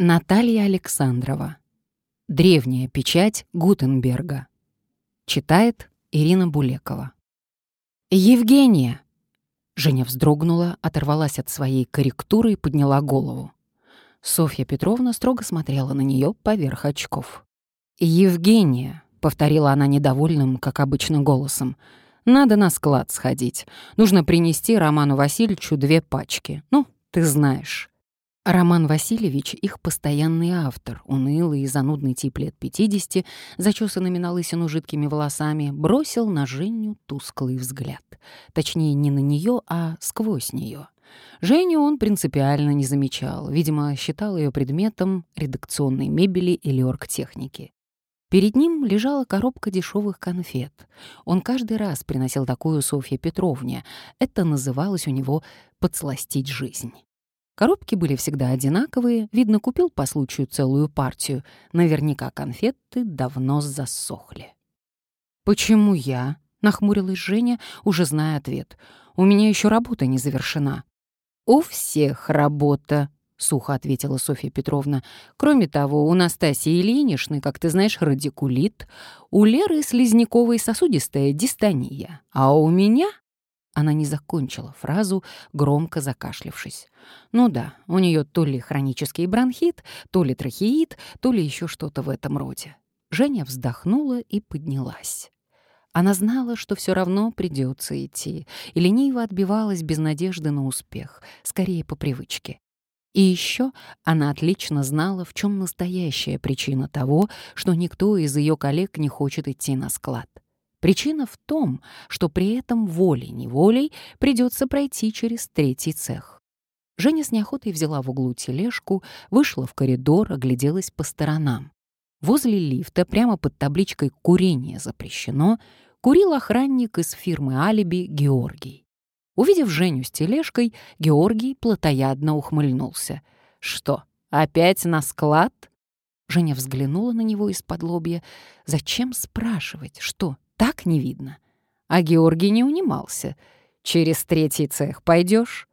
Наталья Александрова. Древняя печать Гутенберга. Читает Ирина Булекова. «Евгения!» Женя вздрогнула, оторвалась от своей корректуры и подняла голову. Софья Петровна строго смотрела на нее поверх очков. «Евгения!» — повторила она недовольным, как обычно, голосом. «Надо на склад сходить. Нужно принести Роману Васильевичу две пачки. Ну, ты знаешь». Роман Васильевич — их постоянный автор, унылый и занудный тип лет 50, зачесанными на лысину жидкими волосами, бросил на Женю тусклый взгляд. Точнее, не на нее, а сквозь нее. Женю он принципиально не замечал, видимо, считал ее предметом редакционной мебели или оргтехники. Перед ним лежала коробка дешевых конфет. Он каждый раз приносил такую Софье Петровне. Это называлось у него «подсластить жизнь». Коробки были всегда одинаковые, видно, купил по случаю целую партию. Наверняка конфеты давно засохли. «Почему я?» — нахмурилась Женя, уже зная ответ. «У меня еще работа не завершена». «У всех работа», — сухо ответила Софья Петровна. «Кроме того, у Настасии Ильиничны, как ты знаешь, радикулит, у Леры слизняковая сосудистая дистония, а у меня она не закончила фразу, громко закашлившись. Ну да, у нее то ли хронический бронхит, то ли трахеит, то ли еще что-то в этом роде. Женя вздохнула и поднялась. Она знала, что все равно придется идти, и лениво отбивалась без надежды на успех, скорее по привычке. И еще она отлично знала, в чем настоящая причина того, что никто из ее коллег не хочет идти на склад. Причина в том, что при этом волей-неволей придется пройти через третий цех. Женя с неохотой взяла в углу тележку, вышла в коридор, огляделась по сторонам. Возле лифта, прямо под табличкой «Курение запрещено», курил охранник из фирмы «Алиби» Георгий. Увидев Женю с тележкой, Георгий плотоядно ухмыльнулся. «Что, опять на склад?» Женя взглянула на него из-под лобья. «Зачем спрашивать? Что, так не видно. А Георгий не унимался. «Через третий цех пойдешь?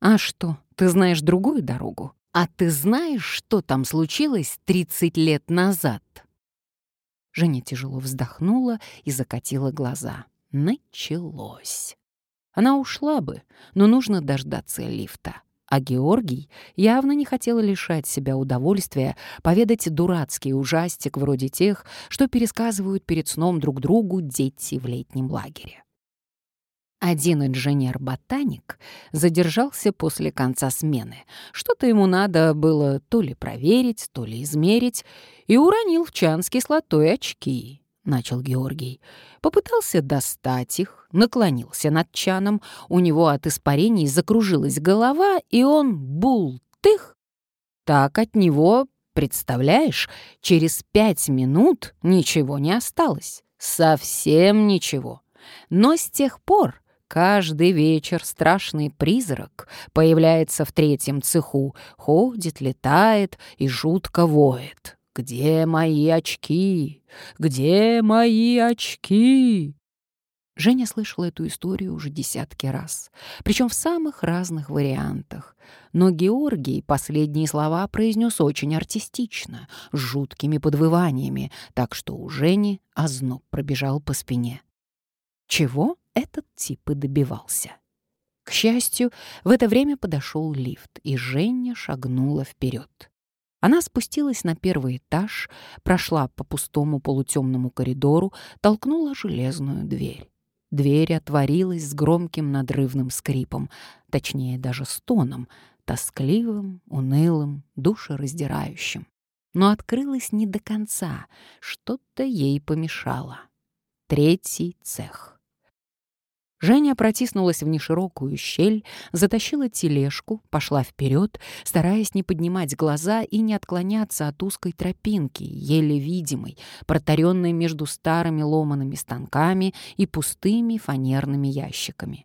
«А что, ты знаешь другую дорогу? А ты знаешь, что там случилось 30 лет назад?» Женя тяжело вздохнула и закатила глаза. Началось. Она ушла бы, но нужно дождаться лифта. А Георгий явно не хотел лишать себя удовольствия поведать дурацкий ужастик вроде тех, что пересказывают перед сном друг другу дети в летнем лагере. Один инженер-ботаник задержался после конца смены. Что-то ему надо было то ли проверить, то ли измерить, и уронил в чан с кислотой очки. — начал Георгий. Попытался достать их, наклонился над чаном, у него от испарений закружилась голова, и он бултых. Так от него, представляешь, через пять минут ничего не осталось. Совсем ничего. Но с тех пор каждый вечер страшный призрак появляется в третьем цеху, ходит, летает и жутко воет. «Где мои очки? Где мои очки?» Женя слышала эту историю уже десятки раз, причем в самых разных вариантах. Но Георгий последние слова произнес очень артистично, с жуткими подвываниями, так что у Жени озноб пробежал по спине. Чего этот тип и добивался? К счастью, в это время подошел лифт, и Женя шагнула вперед. Она спустилась на первый этаж, прошла по пустому полутемному коридору, толкнула железную дверь. Дверь отворилась с громким надрывным скрипом, точнее даже стоном, тоскливым, унылым, душераздирающим. Но открылась не до конца, что-то ей помешало. Третий цех. Женя протиснулась в неширокую щель, затащила тележку, пошла вперед, стараясь не поднимать глаза и не отклоняться от узкой тропинки, еле видимой, протаренной между старыми ломаными станками и пустыми фанерными ящиками.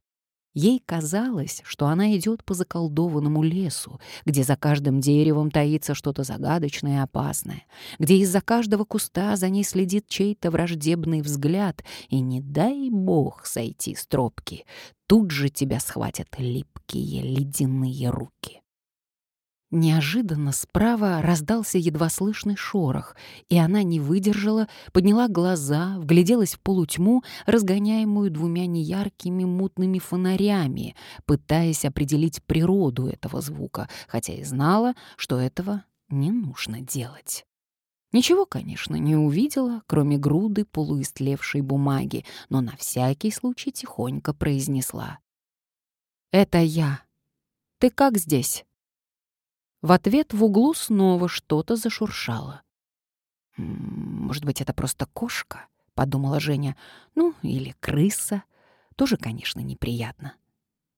Ей казалось, что она идет по заколдованному лесу, где за каждым деревом таится что-то загадочное и опасное, где из-за каждого куста за ней следит чей-то враждебный взгляд, и не дай бог сойти с тропки, тут же тебя схватят липкие ледяные руки. Неожиданно справа раздался едва слышный шорох, и она не выдержала, подняла глаза, вгляделась в полутьму, разгоняемую двумя неяркими мутными фонарями, пытаясь определить природу этого звука, хотя и знала, что этого не нужно делать. Ничего, конечно, не увидела, кроме груды полуистлевшей бумаги, но на всякий случай тихонько произнесла. «Это я. Ты как здесь?» В ответ в углу снова что-то зашуршало. «Может быть, это просто кошка?» — подумала Женя. «Ну, или крыса. Тоже, конечно, неприятно».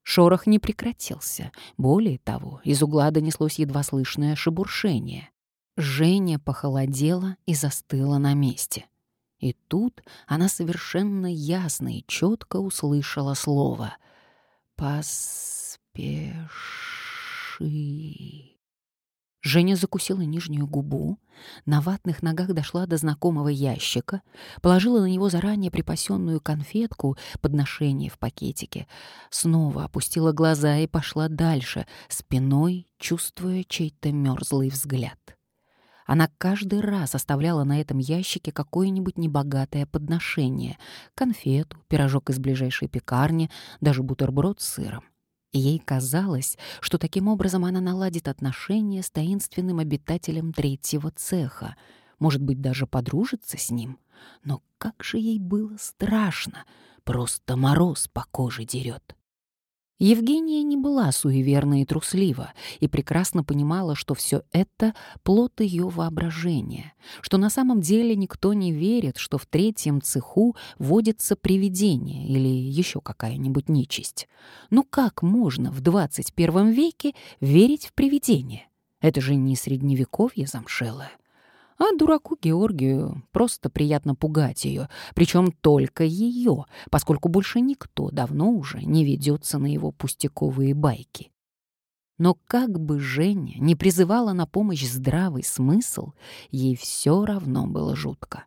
Шорох не прекратился. Более того, из угла донеслось едва слышное шебуршение. Женя похолодела и застыла на месте. И тут она совершенно ясно и четко услышала слово «Поспеши». Женя закусила нижнюю губу, на ватных ногах дошла до знакомого ящика, положила на него заранее припасенную конфетку, подношение в пакетике, снова опустила глаза и пошла дальше, спиной чувствуя чей-то мерзлый взгляд. Она каждый раз оставляла на этом ящике какое-нибудь небогатое подношение — конфету, пирожок из ближайшей пекарни, даже бутерброд с сыром. Ей казалось, что таким образом она наладит отношения с таинственным обитателем третьего цеха, может быть, даже подружится с ним. Но как же ей было страшно, просто мороз по коже дерет. Евгения не была суеверна и труслива и прекрасно понимала, что все это — плод ее воображения, что на самом деле никто не верит, что в третьем цеху водится привидение или еще какая-нибудь нечисть. Ну как можно в 21 веке верить в привидение? Это же не средневековье замшелое. А дураку Георгию просто приятно пугать ее, причем только ее, поскольку больше никто давно уже не ведется на его пустяковые байки. Но как бы Женя не призывала на помощь здравый смысл, ей все равно было жутко.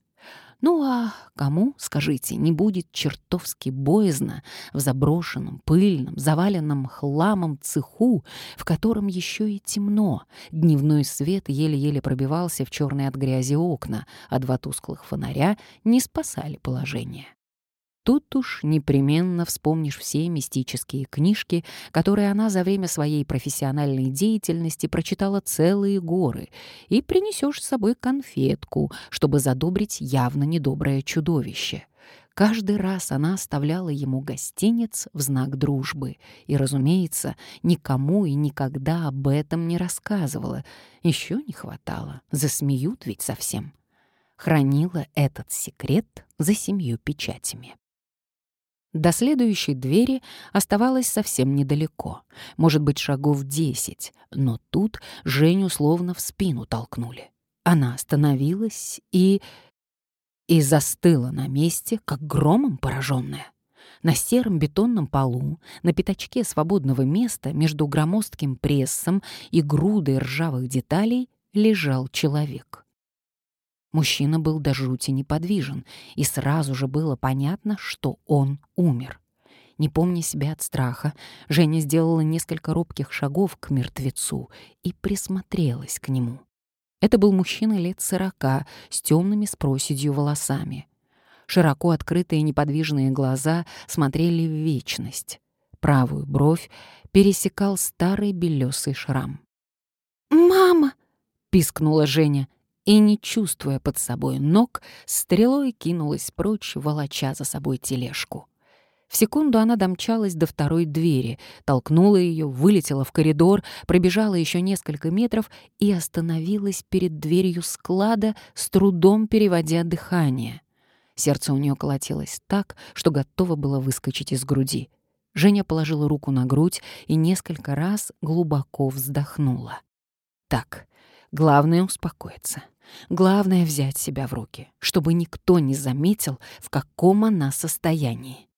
Ну а кому, скажите, не будет чертовски боязно в заброшенном, пыльном, заваленном хламом цеху, в котором еще и темно, дневной свет еле-еле пробивался в черные от грязи окна, а два тусклых фонаря не спасали положение. Тут уж непременно вспомнишь все мистические книжки, которые она за время своей профессиональной деятельности прочитала целые горы, и принесешь с собой конфетку, чтобы задобрить явно недоброе чудовище. Каждый раз она оставляла ему гостинец в знак дружбы и, разумеется, никому и никогда об этом не рассказывала. Еще не хватало, засмеют ведь совсем. Хранила этот секрет за семью печатями. До следующей двери оставалось совсем недалеко, может быть, шагов десять, но тут Женю словно в спину толкнули. Она остановилась и... и застыла на месте, как громом пораженная. На сером бетонном полу, на пятачке свободного места между громоздким прессом и грудой ржавых деталей лежал человек. Мужчина был до жути неподвижен, и сразу же было понятно, что он умер. Не помня себя от страха, Женя сделала несколько робких шагов к мертвецу и присмотрелась к нему. Это был мужчина лет сорока с темными с проседью волосами. Широко открытые неподвижные глаза смотрели в вечность. Правую бровь пересекал старый белесый шрам. «Мама!» — пискнула Женя и, не чувствуя под собой ног, стрелой кинулась прочь, волоча за собой тележку. В секунду она домчалась до второй двери, толкнула ее, вылетела в коридор, пробежала еще несколько метров и остановилась перед дверью склада, с трудом переводя дыхание. Сердце у нее колотилось так, что готово было выскочить из груди. Женя положила руку на грудь и несколько раз глубоко вздохнула. Так, главное — успокоиться. Главное — взять себя в руки, чтобы никто не заметил, в каком она состоянии.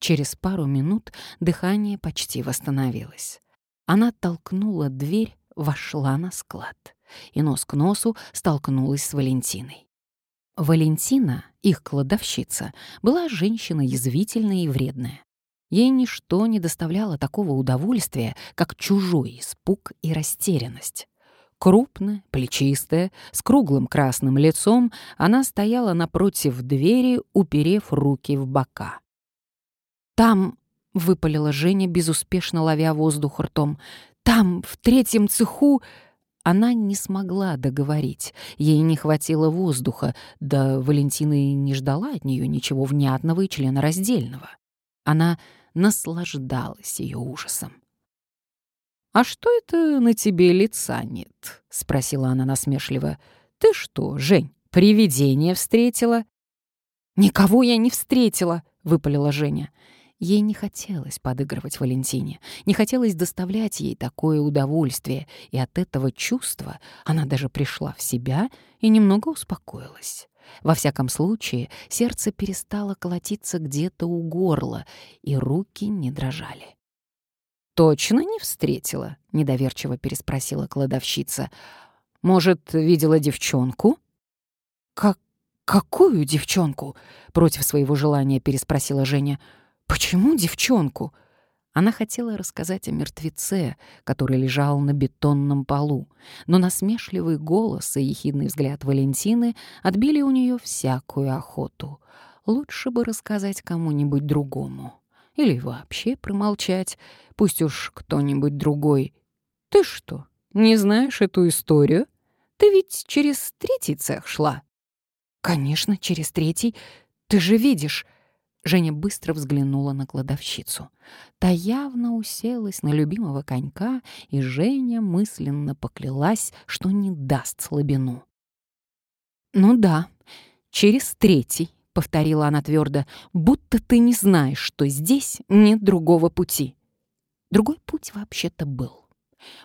Через пару минут дыхание почти восстановилось. Она толкнула дверь, вошла на склад и нос к носу столкнулась с Валентиной. Валентина, их кладовщица, была женщина язвительная и вредная. Ей ничто не доставляло такого удовольствия, как чужой испуг и растерянность. Крупная, плечистая, с круглым красным лицом, она стояла напротив двери, уперев руки в бока. «Там», — выпалила Женя, безуспешно ловя воздух ртом, «там, в третьем цеху...» Она не смогла договорить, ей не хватило воздуха, да Валентина и не ждала от нее ничего внятного и членораздельного. Она наслаждалась ее ужасом. «А что это на тебе лица нет?» — спросила она насмешливо. «Ты что, Жень, привидение встретила?» «Никого я не встретила», — выпалила Женя. Ей не хотелось подыгрывать Валентине, не хотелось доставлять ей такое удовольствие, и от этого чувства она даже пришла в себя и немного успокоилась. Во всяком случае, сердце перестало колотиться где-то у горла, и руки не дрожали. «Точно не встретила?» — недоверчиво переспросила кладовщица. «Может, видела девчонку?» «Как... какую девчонку?» — против своего желания переспросила Женя. «Почему девчонку?» Она хотела рассказать о мертвеце, который лежал на бетонном полу, но насмешливый голос и ехидный взгляд Валентины отбили у нее всякую охоту. Лучше бы рассказать кому-нибудь другому. Или вообще промолчать, пусть уж кто-нибудь другой. «Ты что, не знаешь эту историю? Ты ведь через третий цех шла?» «Конечно, через третий. Ты же видишь...» Женя быстро взглянула на кладовщицу. Та явно уселась на любимого конька, и Женя мысленно поклялась, что не даст слабину. «Ну да, через третий», — повторила она твердо, «будто ты не знаешь, что здесь нет другого пути». Другой путь вообще-то был.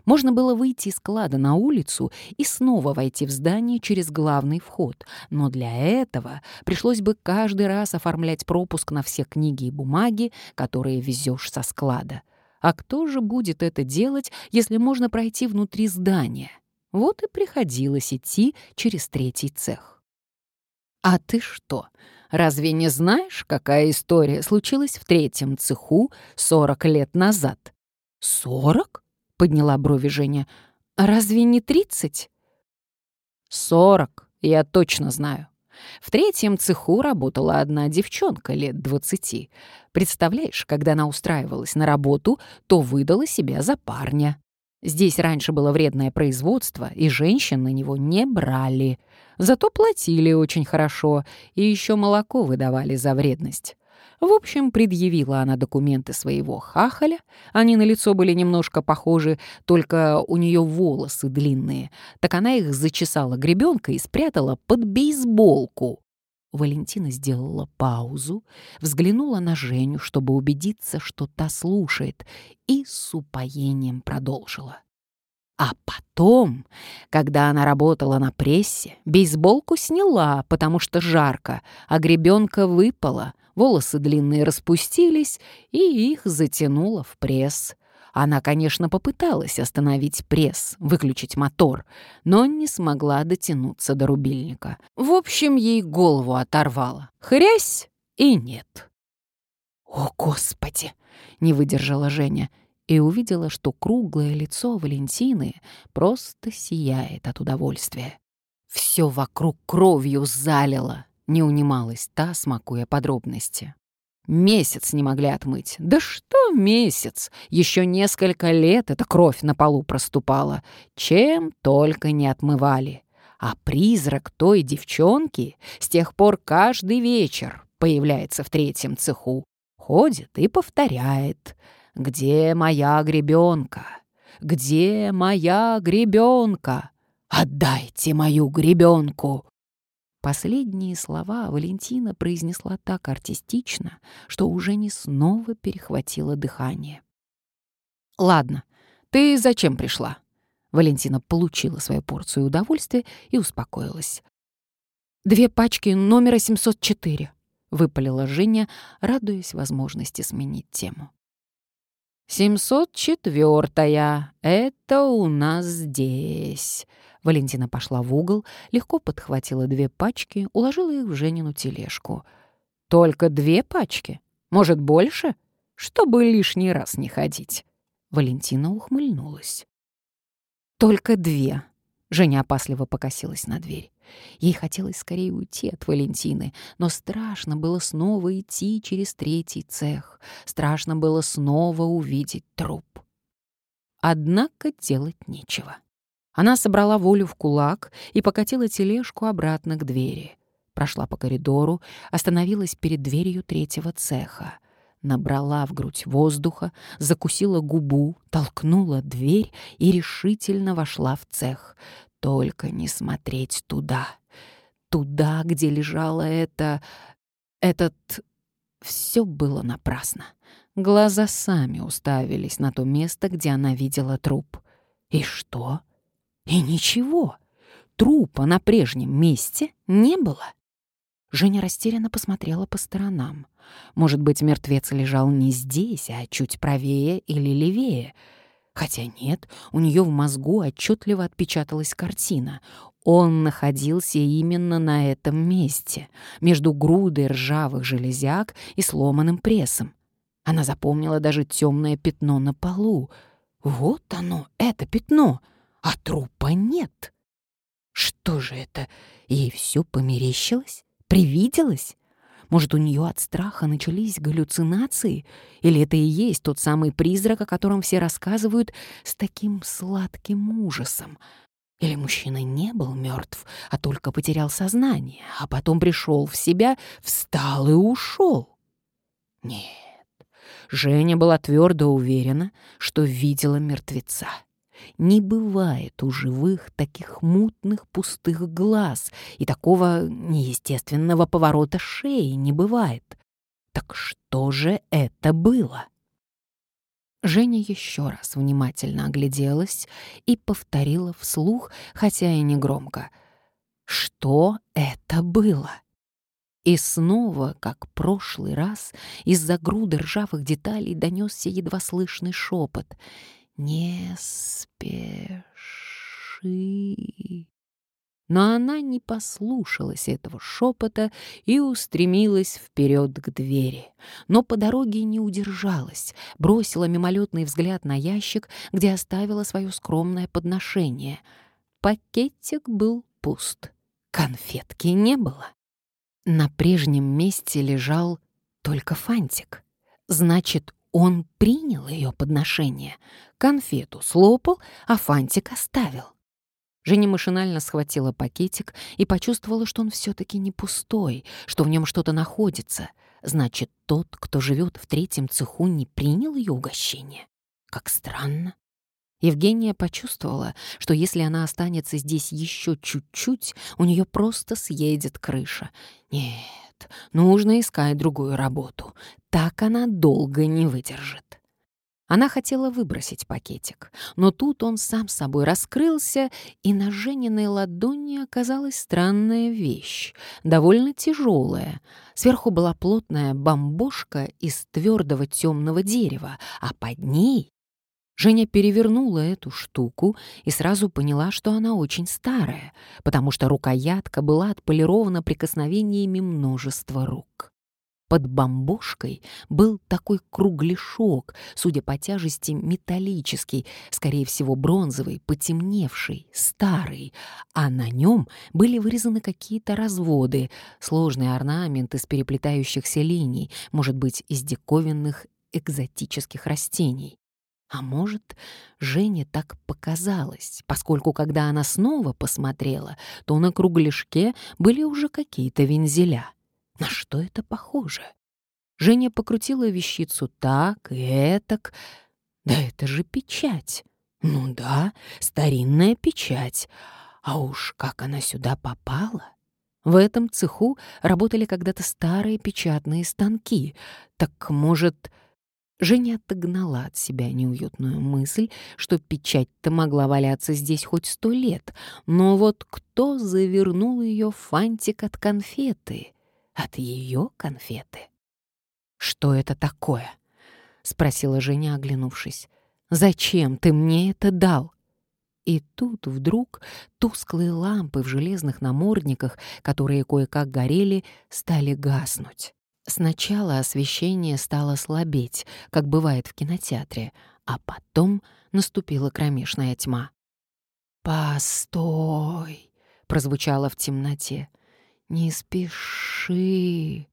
Можно было выйти из склада на улицу и снова войти в здание через главный вход, но для этого пришлось бы каждый раз оформлять пропуск на все книги и бумаги, которые везешь со склада. А кто же будет это делать, если можно пройти внутри здания? Вот и приходилось идти через третий цех. «А ты что, разве не знаешь, какая история случилась в третьем цеху 40 лет назад?» «Сорок?» — подняла брови Женя. «Разве не тридцать?» «Сорок, я точно знаю. В третьем цеху работала одна девчонка лет двадцати. Представляешь, когда она устраивалась на работу, то выдала себя за парня. Здесь раньше было вредное производство, и женщин на него не брали. Зато платили очень хорошо, и еще молоко выдавали за вредность. В общем, предъявила она документы своего хахаля. Они на лицо были немножко похожи, только у нее волосы длинные. Так она их зачесала гребенкой и спрятала под бейсболку. Валентина сделала паузу, взглянула на Женю, чтобы убедиться, что та слушает, и с упоением продолжила. А потом, когда она работала на прессе, бейсболку сняла, потому что жарко, а гребенка выпала — волосы длинные распустились, и их затянуло в пресс. Она, конечно, попыталась остановить пресс, выключить мотор, но не смогла дотянуться до рубильника. В общем, ей голову оторвало. Хрясь и нет. «О, Господи!» — не выдержала Женя и увидела, что круглое лицо Валентины просто сияет от удовольствия. Все вокруг кровью залило, не унималась та, смакуя подробности. Месяц не могли отмыть. Да что месяц? Еще несколько лет эта кровь на полу проступала. Чем только не отмывали. А призрак той девчонки с тех пор каждый вечер появляется в третьем цеху. Ходит и повторяет. «Где моя гребенка? Где моя гребенка? Отдайте мою гребенку!» Последние слова Валентина произнесла так артистично, что уже не снова перехватило дыхание. «Ладно, ты зачем пришла?» Валентина получила свою порцию удовольствия и успокоилась. «Две пачки номера 704», — выпалила Женя, радуясь возможности сменить тему. «Семьсот четвертая. Это у нас здесь», Валентина пошла в угол, легко подхватила две пачки, уложила их в Женину тележку. «Только две пачки? Может, больше?» чтобы лишний раз не ходить. Валентина ухмыльнулась. «Только две». Женя опасливо покосилась на дверь. Ей хотелось скорее уйти от Валентины, но страшно было снова идти через третий цех. Страшно было снова увидеть труп. Однако делать нечего. Она собрала волю в кулак и покатила тележку обратно к двери. Прошла по коридору, остановилась перед дверью третьего цеха набрала в грудь воздуха, закусила губу, толкнула дверь и решительно вошла в цех. Только не смотреть туда. Туда, где лежала эта... этот... Все было напрасно. Глаза сами уставились на то место, где она видела труп. И что? И ничего. Трупа на прежнем месте не было. Женя растерянно посмотрела по сторонам. Может быть, мертвец лежал не здесь, а чуть правее или левее. Хотя нет, у нее в мозгу отчетливо отпечаталась картина. Он находился именно на этом месте, между грудой ржавых железяк и сломанным прессом. Она запомнила даже темное пятно на полу. Вот оно, это пятно, а трупа нет. Что же это? Ей все померещилось? Привиделось? Может, у нее от страха начались галлюцинации? Или это и есть тот самый призрак, о котором все рассказывают с таким сладким ужасом? Или мужчина не был мертв, а только потерял сознание, а потом пришел в себя, встал и ушел? Нет, Женя была твердо уверена, что видела мертвеца. Не бывает у живых таких мутных пустых глаз, и такого неестественного поворота шеи не бывает. Так что же это было? Женя еще раз внимательно огляделась и повторила вслух, хотя и не громко. Что это было? И снова, как прошлый раз, из-за груды ржавых деталей донесся едва слышный шепот — «Не спеши». Но она не послушалась этого шепота и устремилась вперед к двери. Но по дороге не удержалась, бросила мимолетный взгляд на ящик, где оставила свое скромное подношение. Пакетик был пуст. Конфетки не было. На прежнем месте лежал только фантик. Значит, он принял ее подношение, конфету слопал, а фантик оставил. Женя машинально схватила пакетик и почувствовала, что он все-таки не пустой, что в нем что-то находится. Значит, тот, кто живет в третьем цеху, не принял ее угощение. Как странно. Евгения почувствовала, что если она останется здесь еще чуть-чуть, у нее просто съедет крыша. Нет, нужно искать другую работу. Так она долго не выдержит. Она хотела выбросить пакетик, но тут он сам собой раскрылся, и на Жениной ладони оказалась странная вещь, довольно тяжелая. Сверху была плотная бомбошка из твердого темного дерева, а под ней Женя перевернула эту штуку и сразу поняла, что она очень старая, потому что рукоятка была отполирована прикосновениями множества рук. Под бомбошкой был такой кругляшок, судя по тяжести, металлический, скорее всего, бронзовый, потемневший, старый, а на нем были вырезаны какие-то разводы, сложный орнамент из переплетающихся линий, может быть, из диковинных экзотических растений. А может, Жене так показалось, поскольку когда она снова посмотрела, то на кругляшке были уже какие-то вензеля. На что это похоже? Женя покрутила вещицу так и этак. Да это же печать. Ну да, старинная печать. А уж как она сюда попала? В этом цеху работали когда-то старые печатные станки. Так, может, Женя отогнала от себя неуютную мысль, что печать-то могла валяться здесь хоть сто лет, но вот кто завернул ее фантик от конфеты? От ее конфеты? «Что это такое?» — спросила Женя, оглянувшись. «Зачем ты мне это дал?» И тут вдруг тусклые лампы в железных намордниках, которые кое-как горели, стали гаснуть. Сначала освещение стало слабеть, как бывает в кинотеатре, а потом наступила кромешная тьма. «Постой!» — прозвучало в темноте. «Не спеши!»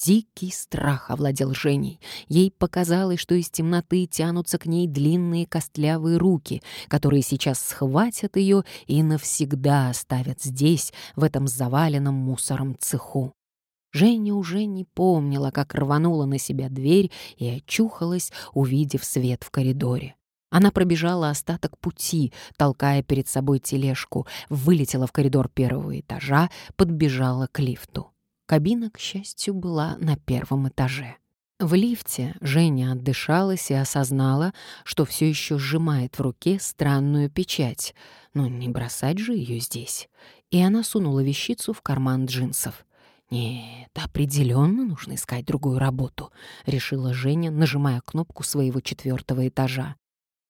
Дикий страх овладел Женей. Ей показалось, что из темноты тянутся к ней длинные костлявые руки, которые сейчас схватят ее и навсегда оставят здесь, в этом заваленном мусором цеху. Женя уже не помнила, как рванула на себя дверь и очухалась, увидев свет в коридоре. Она пробежала остаток пути, толкая перед собой тележку, вылетела в коридор первого этажа, подбежала к лифту. Кабина, к счастью, была на первом этаже. В лифте Женя отдышалась и осознала, что все еще сжимает в руке странную печать. Но не бросать же ее здесь. И она сунула вещицу в карман джинсов. «Нет, определенно нужно искать другую работу», — решила Женя, нажимая кнопку своего четвертого этажа.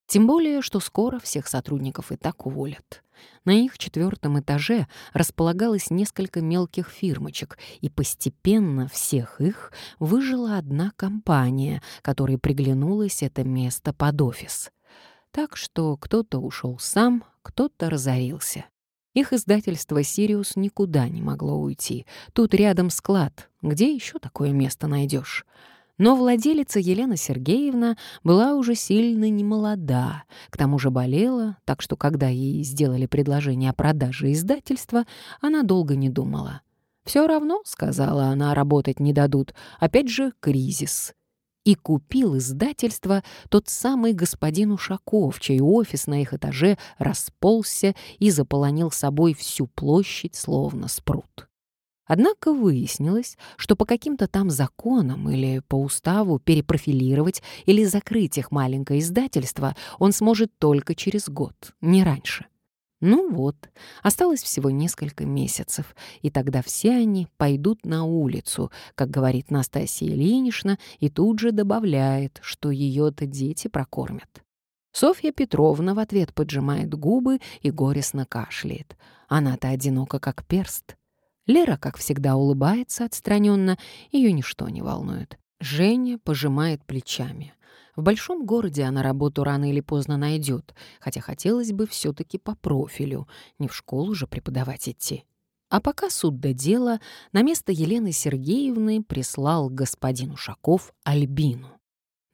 Тем более, что скоро всех сотрудников и так уволят. На их четвертом этаже располагалось несколько мелких фирмочек, и постепенно всех их выжила одна компания, которой приглянулось это место под офис. Так что кто-то ушел сам, кто-то разорился. Их издательство «Сириус» никуда не могло уйти. Тут рядом склад. Где еще такое место найдешь? Но владелица Елена Сергеевна была уже сильно немолода, к тому же болела, так что когда ей сделали предложение о продаже издательства, она долго не думала. «Все равно», — сказала она, — «работать не дадут. Опять же, кризис». И купил издательство тот самый господин Ушаков, чей офис на их этаже расползся и заполонил собой всю площадь, словно спрут. Однако выяснилось, что по каким-то там законам или по уставу перепрофилировать или закрыть их маленькое издательство он сможет только через год, не раньше. Ну вот, осталось всего несколько месяцев, и тогда все они пойдут на улицу, как говорит Настасья Ильинична, и тут же добавляет, что ее-то дети прокормят. Софья Петровна в ответ поджимает губы и горестно кашляет. Она-то одинока, как перст. Лера, как всегда, улыбается отстраненно, ее ничто не волнует. Женя пожимает плечами. В большом городе она работу рано или поздно найдет, хотя хотелось бы все-таки по профилю, не в школу же преподавать идти. А пока суд до дела, на место Елены Сергеевны прислал господин Ушаков Альбину.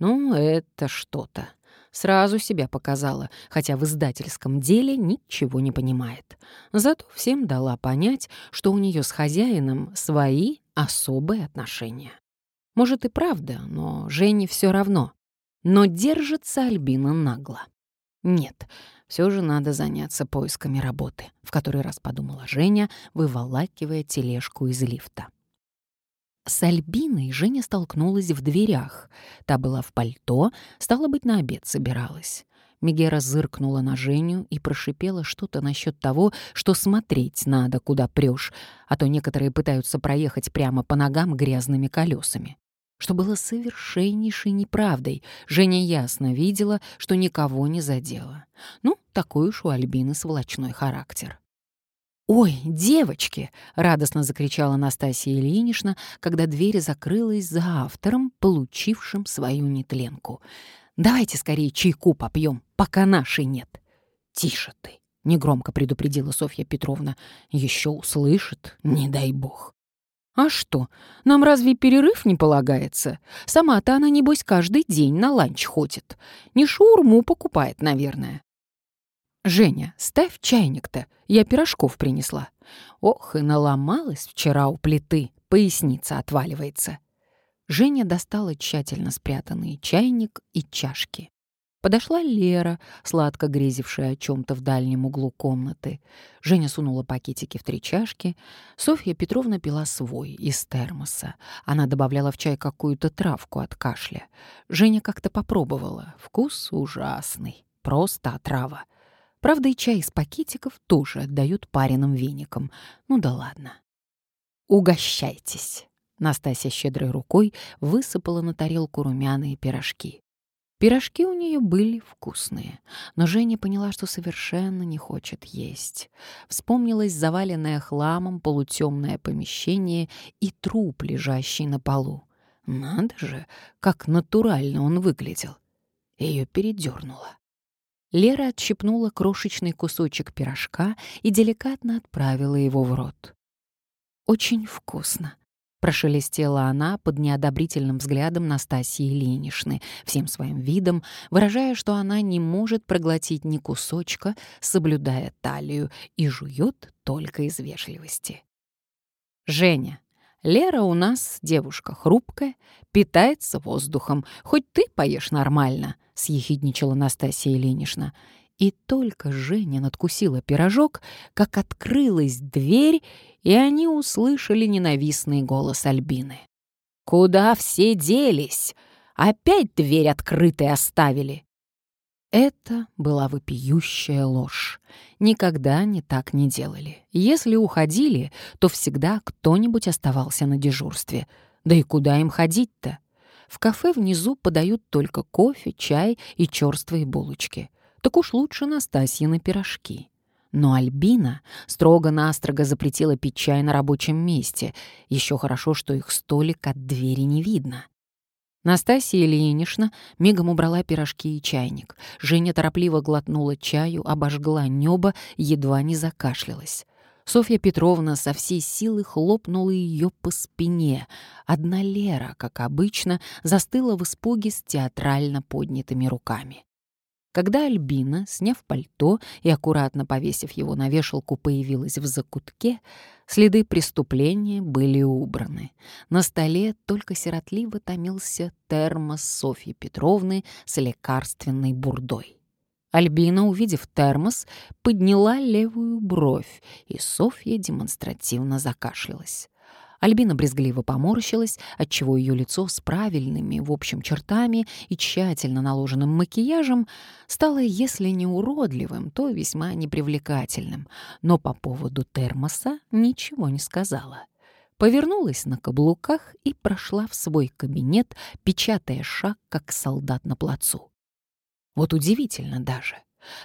Ну, это что-то. Сразу себя показала, хотя в издательском деле ничего не понимает. Зато всем дала понять, что у нее с хозяином свои особые отношения. Может и правда, но Жене все равно. Но держится Альбина нагло. Нет, все же надо заняться поисками работы, в который раз подумала Женя, выволакивая тележку из лифта. С Альбиной Женя столкнулась в дверях. Та была в пальто, стало быть, на обед собиралась. Мегера зыркнула на Женю и прошипела что-то насчет того, что смотреть надо, куда прешь, а то некоторые пытаются проехать прямо по ногам грязными колесами. Что было совершеннейшей неправдой. Женя ясно видела, что никого не задела. Ну, такой уж у Альбины сволочной характер. «Ой, девочки!» — радостно закричала Настасья Ильинична, когда дверь закрылась за автором, получившим свою нетленку. «Давайте скорее чайку попьем, пока нашей нет». «Тише ты!» — негромко предупредила Софья Петровна. «Еще услышит, не дай бог». «А что, нам разве перерыв не полагается? Сама-то она, небось, каждый день на ланч ходит. Не шаурму покупает, наверное». «Женя, ставь чайник-то, я пирожков принесла». Ох, и наломалась вчера у плиты, поясница отваливается. Женя достала тщательно спрятанный чайник и чашки. Подошла Лера, сладко грезившая о чем-то в дальнем углу комнаты. Женя сунула пакетики в три чашки. Софья Петровна пила свой из термоса. Она добавляла в чай какую-то травку от кашля. Женя как-то попробовала. Вкус ужасный. Просто отрава. Правда, и чай из пакетиков тоже отдают пареным веникам. Ну да ладно. «Угощайтесь!» Настасья щедрой рукой высыпала на тарелку румяные пирожки. Пирожки у нее были вкусные, но Женя поняла, что совершенно не хочет есть. Вспомнилось заваленное хламом полутемное помещение и труп, лежащий на полу. Надо же, как натурально он выглядел. Ее передернуло. Лера отщипнула крошечный кусочек пирожка и деликатно отправила его в рот. «Очень вкусно», — прошелестела она под неодобрительным взглядом Настасьи Ильиничны, всем своим видом, выражая, что она не может проглотить ни кусочка, соблюдая талию, и жует только из вежливости. «Женя, Лера у нас девушка хрупкая, питается воздухом. Хоть ты поешь нормально», — съехидничала Настасья Ильинична. И только Женя надкусила пирожок, как открылась дверь, и они услышали ненавистный голос Альбины. «Куда все делись? Опять дверь открытой оставили!» Это была вопиющая ложь. Никогда они так не делали. Если уходили, то всегда кто-нибудь оставался на дежурстве. Да и куда им ходить-то? В кафе внизу подают только кофе, чай и черствые булочки. Так уж лучше Настасьины пирожки. Но Альбина строго-настрого запретила пить чай на рабочем месте. Еще хорошо, что их столик от двери не видно. Настасья Ильинична мигом убрала пирожки и чайник. Женя торопливо глотнула чаю, обожгла небо, едва не закашлялась. Софья Петровна со всей силы хлопнула ее по спине. Одна Лера, как обычно, застыла в испуге с театрально поднятыми руками. Когда Альбина, сняв пальто и аккуратно повесив его на вешалку, появилась в закутке, следы преступления были убраны. На столе только сиротливо томился термос Софьи Петровны с лекарственной бурдой. Альбина, увидев термос, подняла левую бровь, и Софья демонстративно закашлялась. Альбина брезгливо поморщилась, отчего ее лицо с правильными, в общем, чертами и тщательно наложенным макияжем стало, если не уродливым, то весьма непривлекательным, но по поводу термоса ничего не сказала. Повернулась на каблуках и прошла в свой кабинет, печатая шаг, как солдат на плацу. Вот удивительно даже.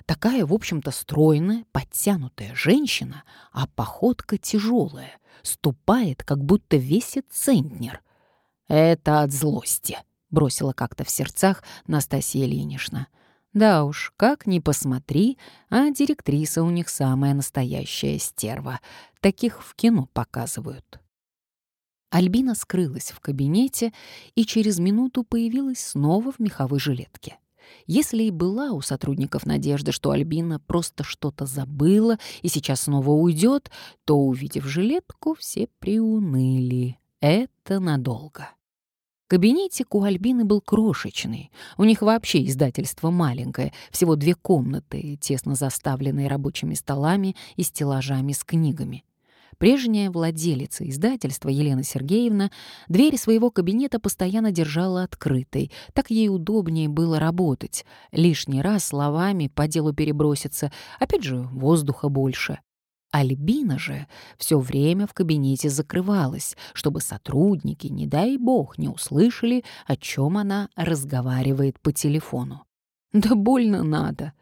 Такая, в общем-то, стройная, подтянутая женщина, а походка тяжелая, ступает, как будто весит центнер. «Это от злости», — бросила как-то в сердцах Настасья Ильинична. «Да уж, как ни посмотри, а директриса у них самая настоящая стерва. Таких в кино показывают». Альбина скрылась в кабинете и через минуту появилась снова в меховой жилетке. Если и была у сотрудников надежда, что Альбина просто что-то забыла и сейчас снова уйдет, то, увидев жилетку, все приуныли. Это надолго. Кабинетик у Альбины был крошечный. У них вообще издательство маленькое, всего две комнаты, тесно заставленные рабочими столами и стеллажами с книгами. Прежняя владелица издательства Елена Сергеевна дверь своего кабинета постоянно держала открытой, так ей удобнее было работать. Лишний раз словами по делу переброситься, опять же, воздуха больше. Альбина же все время в кабинете закрывалась, чтобы сотрудники, не дай бог, не услышали, о чем она разговаривает по телефону. Да больно надо.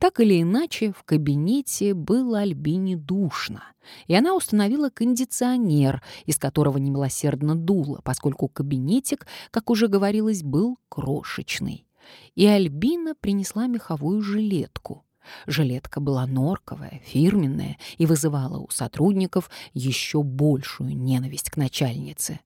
Так или иначе, в кабинете было Альбине душно, и она установила кондиционер, из которого немилосердно дуло, поскольку кабинетик, как уже говорилось, был крошечный. И Альбина принесла меховую жилетку. Жилетка была норковая, фирменная и вызывала у сотрудников еще большую ненависть к начальнице.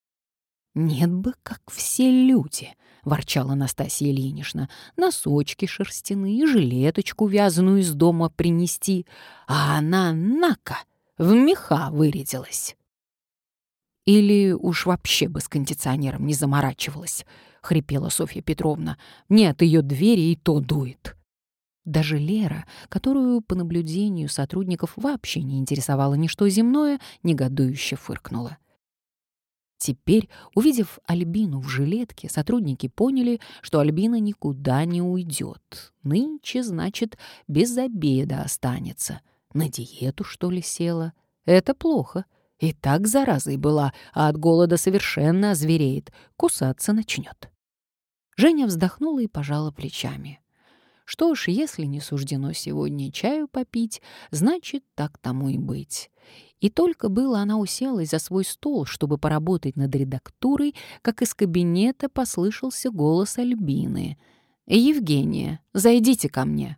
«Нет бы, как все люди», — ворчала Анастасия Ильинична, «носочки шерстяные, жилеточку вязаную из дома принести, а она, нака, в меха вырядилась». «Или уж вообще бы с кондиционером не заморачивалась», — хрипела Софья Петровна. «Нет, ее двери и то дует». Даже Лера, которую, по наблюдению сотрудников, вообще не интересовало ничто земное, негодующе фыркнула. Теперь, увидев Альбину в жилетке, сотрудники поняли, что Альбина никуда не уйдет. Нынче, значит, без обеда останется. На диету, что ли, села? Это плохо. И так заразой была, а от голода совершенно озвереет, кусаться начнет. Женя вздохнула и пожала плечами. Что ж, если не суждено сегодня чаю попить, значит, так тому и быть. И только было она уселась за свой стол, чтобы поработать над редактурой, как из кабинета послышался голос Альбины. «Евгения, зайдите ко мне».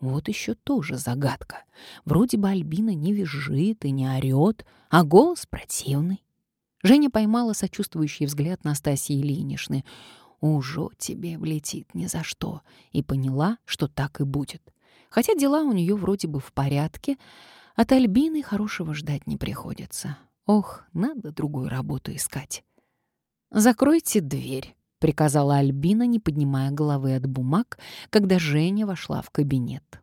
Вот еще тоже загадка. Вроде бы Альбина не визжит и не орет, а голос противный. Женя поймала сочувствующий взгляд Настасьи Ильиничны. «Ужо тебе влетит ни за что», и поняла, что так и будет. Хотя дела у нее вроде бы в порядке, от Альбины хорошего ждать не приходится. Ох, надо другую работу искать. «Закройте дверь», — приказала Альбина, не поднимая головы от бумаг, когда Женя вошла в кабинет.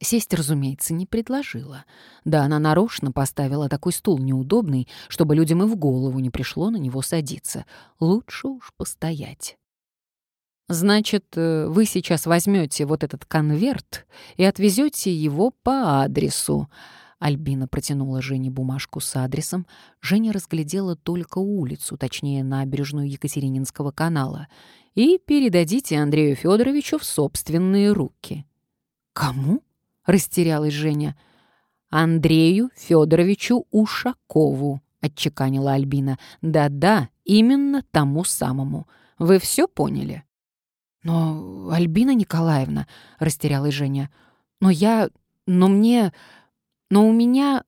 Сесть, разумеется, не предложила. Да, она нарочно поставила такой стул неудобный, чтобы людям и в голову не пришло на него садиться. Лучше уж постоять. «Значит, э, вы сейчас возьмете вот этот конверт и отвезете его по адресу». Альбина протянула Жене бумажку с адресом. Женя разглядела только улицу, точнее, набережную Екатерининского канала. «И передадите Андрею Федоровичу в собственные руки». «Кому?» — растерялась Женя. «Андрею Федоровичу Ушакову», — отчеканила Альбина. «Да-да, именно тому самому. Вы все поняли?» «Но, Альбина Николаевна», — растерялась Женя, — «но я... но мне... но у меня...»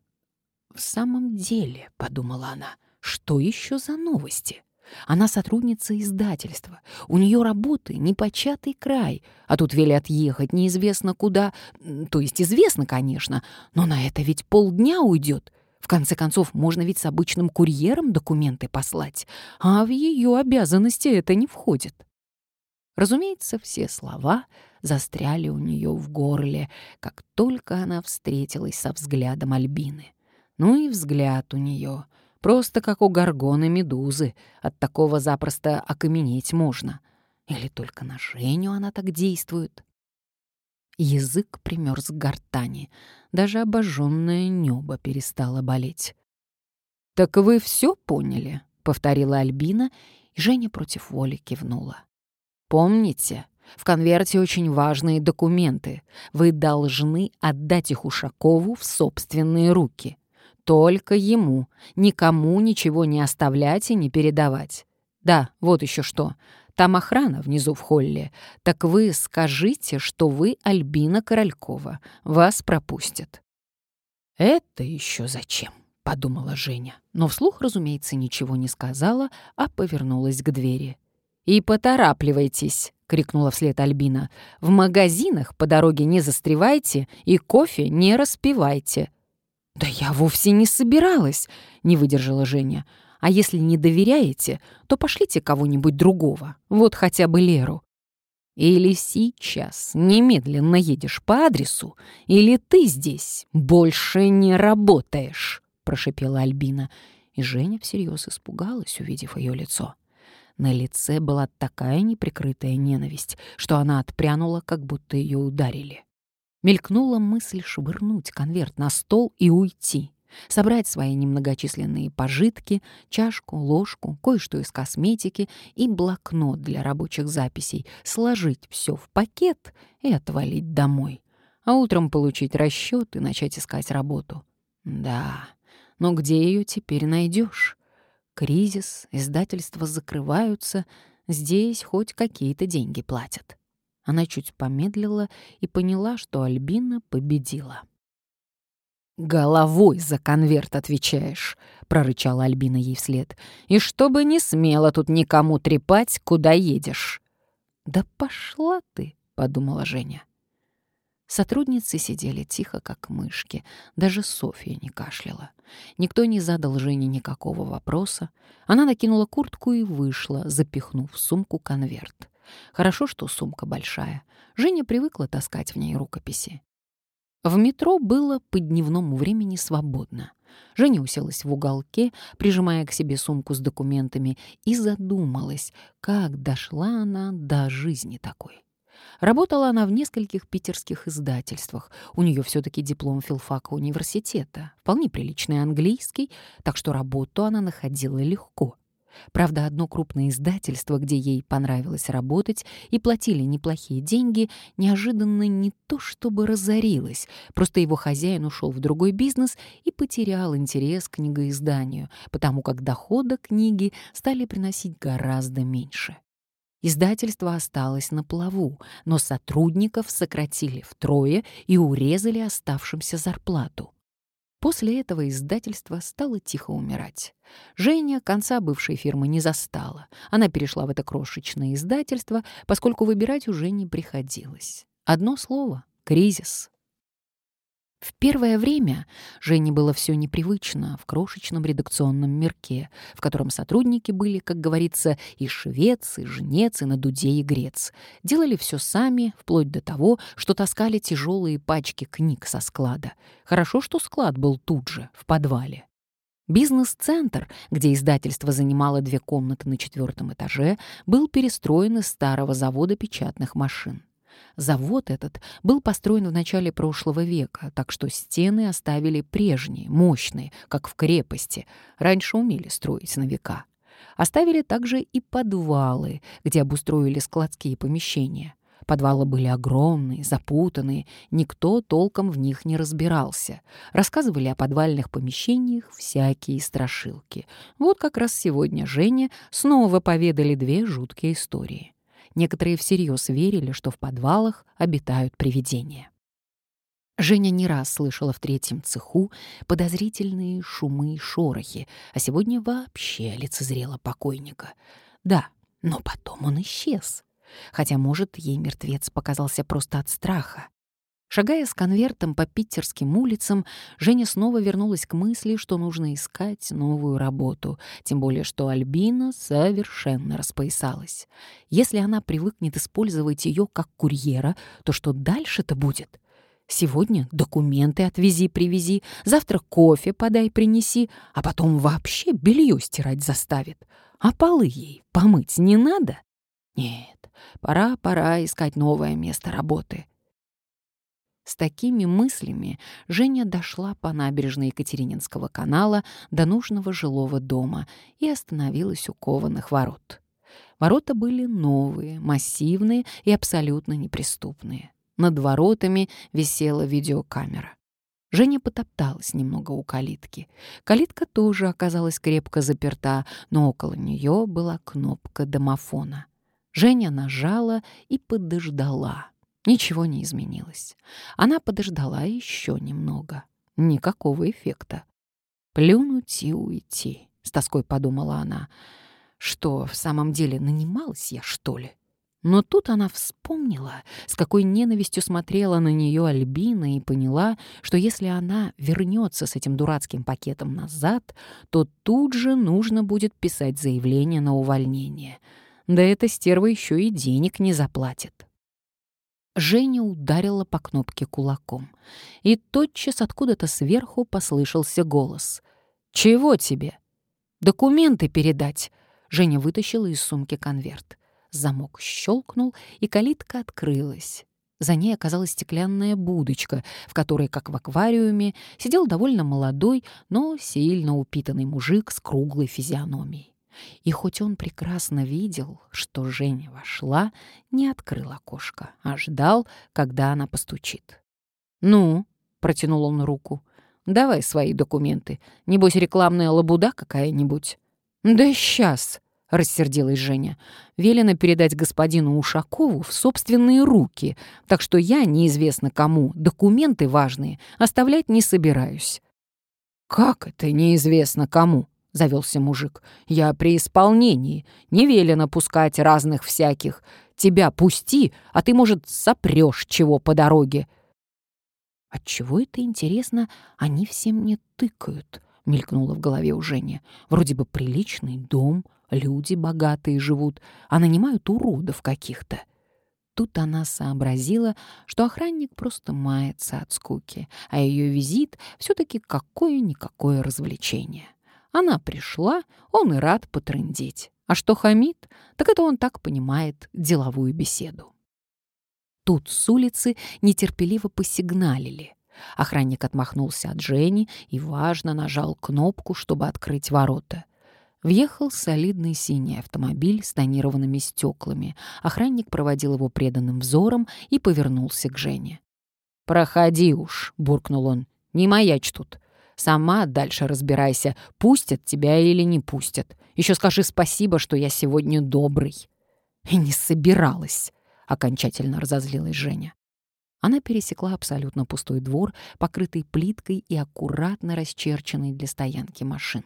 «В самом деле», — подумала она, — «что еще за новости?» Она сотрудница издательства. У нее работы непочатый край. А тут велят ехать неизвестно куда. То есть известно, конечно, но на это ведь полдня уйдет. В конце концов, можно ведь с обычным курьером документы послать. А в ее обязанности это не входит. Разумеется, все слова застряли у нее в горле, как только она встретилась со взглядом Альбины. Ну и взгляд у нее — Просто как у горгоны медузы. От такого запросто окаменеть можно. Или только на Женю она так действует? Язык примерз к гортани. Даже обожженное небо перестало болеть. «Так вы все поняли?» — повторила Альбина, и Женя против воли кивнула. «Помните, в конверте очень важные документы. Вы должны отдать их Ушакову в собственные руки. Только ему. Никому ничего не оставлять и не передавать. Да, вот еще что. Там охрана внизу в холле. Так вы скажите, что вы Альбина Королькова. Вас пропустят». «Это еще зачем?» — подумала Женя. Но вслух, разумеется, ничего не сказала, а повернулась к двери. «И поторапливайтесь!» — крикнула вслед Альбина. «В магазинах по дороге не застревайте и кофе не распивайте. «Да я вовсе не собиралась», — не выдержала Женя. «А если не доверяете, то пошлите кого-нибудь другого, вот хотя бы Леру». «Или сейчас немедленно едешь по адресу, или ты здесь больше не работаешь», — прошепела Альбина. И Женя всерьез испугалась, увидев ее лицо. На лице была такая неприкрытая ненависть, что она отпрянула, как будто ее ударили. Мелькнула мысль швырнуть конверт на стол и уйти. Собрать свои немногочисленные пожитки, чашку, ложку, кое-что из косметики и блокнот для рабочих записей, сложить все в пакет и отвалить домой. А утром получить расчет и начать искать работу. Да, но где ее теперь найдешь? Кризис, издательства закрываются, здесь хоть какие-то деньги платят. Она чуть помедлила и поняла, что Альбина победила. «Головой за конверт отвечаешь», — прорычала Альбина ей вслед. «И чтобы не смело тут никому трепать, куда едешь». «Да пошла ты», — подумала Женя. Сотрудницы сидели тихо, как мышки. Даже Софья не кашляла. Никто не задал Жене никакого вопроса. Она накинула куртку и вышла, запихнув в сумку конверт. Хорошо, что сумка большая. Женя привыкла таскать в ней рукописи. В метро было по дневному времени свободно. Женя уселась в уголке, прижимая к себе сумку с документами, и задумалась, как дошла она до жизни такой. Работала она в нескольких питерских издательствах. У нее все-таки диплом филфака университета, вполне приличный английский, так что работу она находила легко. Правда, одно крупное издательство, где ей понравилось работать и платили неплохие деньги, неожиданно не то чтобы разорилось, просто его хозяин ушел в другой бизнес и потерял интерес к книгоизданию, потому как дохода книги стали приносить гораздо меньше. Издательство осталось на плаву, но сотрудников сократили втрое и урезали оставшимся зарплату. После этого издательство стало тихо умирать. Женя конца бывшей фирмы не застала. Она перешла в это крошечное издательство, поскольку выбирать уже не приходилось. Одно слово — кризис. В первое время Жене было все непривычно в крошечном редакционном мирке, в котором сотрудники были, как говорится, и швец, и жнец, и на дуде, и грец. Делали все сами, вплоть до того, что таскали тяжелые пачки книг со склада. Хорошо, что склад был тут же, в подвале. Бизнес-центр, где издательство занимало две комнаты на четвертом этаже, был перестроен из старого завода печатных машин. Завод этот был построен в начале прошлого века, так что стены оставили прежние, мощные, как в крепости. Раньше умели строить на века. Оставили также и подвалы, где обустроили складские помещения. Подвалы были огромные, запутанные, никто толком в них не разбирался. Рассказывали о подвальных помещениях всякие страшилки. Вот как раз сегодня Женя снова поведали две жуткие истории. Некоторые всерьез верили, что в подвалах обитают привидения. Женя не раз слышала в третьем цеху подозрительные шумы и шорохи, а сегодня вообще лицезрела покойника. Да, но потом он исчез. Хотя, может, ей мертвец показался просто от страха. Шагая с конвертом по питерским улицам, Женя снова вернулась к мысли, что нужно искать новую работу, тем более что Альбина совершенно распоясалась. Если она привыкнет использовать ее как курьера, то что дальше-то будет? Сегодня документы отвези-привези, завтра кофе подай-принеси, а потом вообще белье стирать заставит. А полы ей помыть не надо? Нет, пора-пора искать новое место работы. С такими мыслями Женя дошла по набережной Екатерининского канала до нужного жилого дома и остановилась у кованых ворот. Ворота были новые, массивные и абсолютно неприступные. Над воротами висела видеокамера. Женя потопталась немного у калитки. Калитка тоже оказалась крепко заперта, но около нее была кнопка домофона. Женя нажала и подождала. Ничего не изменилось. Она подождала еще немного. Никакого эффекта. «Плюнуть и уйти», — с тоской подумала она. «Что, в самом деле нанималась я, что ли?» Но тут она вспомнила, с какой ненавистью смотрела на нее Альбина и поняла, что если она вернется с этим дурацким пакетом назад, то тут же нужно будет писать заявление на увольнение. Да эта стерва еще и денег не заплатит. Женя ударила по кнопке кулаком. И тотчас откуда-то сверху послышался голос. «Чего тебе?» «Документы передать!» Женя вытащила из сумки конверт. Замок щелкнул, и калитка открылась. За ней оказалась стеклянная будочка, в которой, как в аквариуме, сидел довольно молодой, но сильно упитанный мужик с круглой физиономией. И хоть он прекрасно видел, что Женя вошла, не открыл окошко, а ждал, когда она постучит. «Ну?» — протянул он руку. «Давай свои документы. Небось, рекламная лабуда какая-нибудь?» «Да сейчас!» — рассердилась Женя. «Велено передать господину Ушакову в собственные руки, так что я, неизвестно кому, документы важные оставлять не собираюсь». «Как это неизвестно кому?» — завелся мужик. «Я при исполнении. Не велено пускать разных всяких. Тебя пусти, а ты, может, сопрёшь чего по дороге». «Отчего это, интересно, они все мне тыкают?» — мелькнуло в голове у Жени. «Вроде бы приличный дом, люди богатые живут, а нанимают уродов каких-то». Тут она сообразила, что охранник просто мается от скуки, а ее визит все-таки какое-никакое развлечение. Она пришла, он и рад потрындеть. А что хамит, так это он так понимает деловую беседу. Тут с улицы нетерпеливо посигналили. Охранник отмахнулся от Жени и, важно, нажал кнопку, чтобы открыть ворота. въехал солидный синий автомобиль с тонированными стеклами. Охранник проводил его преданным взором и повернулся к Жене. «Проходи уж», — буркнул он, — «не маячь тут. Сама дальше разбирайся, пустят тебя или не пустят. Еще скажи спасибо, что я сегодня добрый». «И не собиралась», — окончательно разозлилась Женя. Она пересекла абсолютно пустой двор, покрытый плиткой и аккуратно расчерченный для стоянки машин.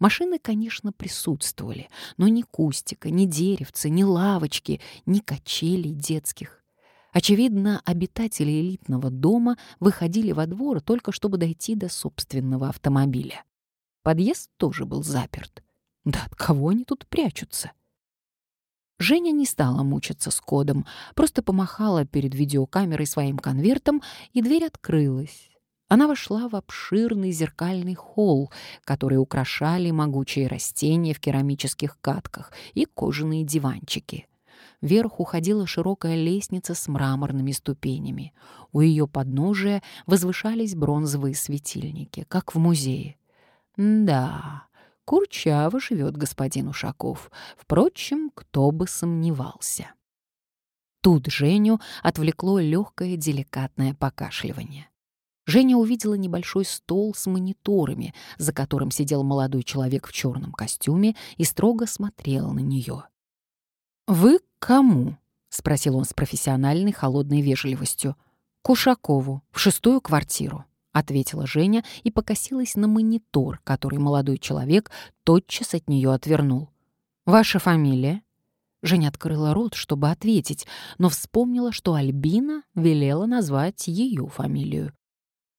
Машины, конечно, присутствовали, но ни кустика, ни деревца, ни лавочки, ни качелей детских. Очевидно, обитатели элитного дома выходили во двор только чтобы дойти до собственного автомобиля. Подъезд тоже был заперт. Да от кого они тут прячутся? Женя не стала мучиться с кодом, просто помахала перед видеокамерой своим конвертом, и дверь открылась она вошла в обширный зеркальный холл, который украшали могучие растения в керамических катках и кожаные диванчики. Вверх уходила широкая лестница с мраморными ступенями. У ее подножия возвышались бронзовые светильники, как в музее. Да, курчаво живет господин Ушаков. Впрочем, кто бы сомневался. Тут Женю отвлекло легкое деликатное покашливание. Женя увидела небольшой стол с мониторами, за которым сидел молодой человек в черном костюме и строго смотрел на нее. «Вы к кому?» — спросил он с профессиональной холодной вежливостью. «Кушакову, в шестую квартиру», — ответила Женя и покосилась на монитор, который молодой человек тотчас от нее отвернул. «Ваша фамилия?» Женя открыла рот, чтобы ответить, но вспомнила, что Альбина велела назвать ее фамилию.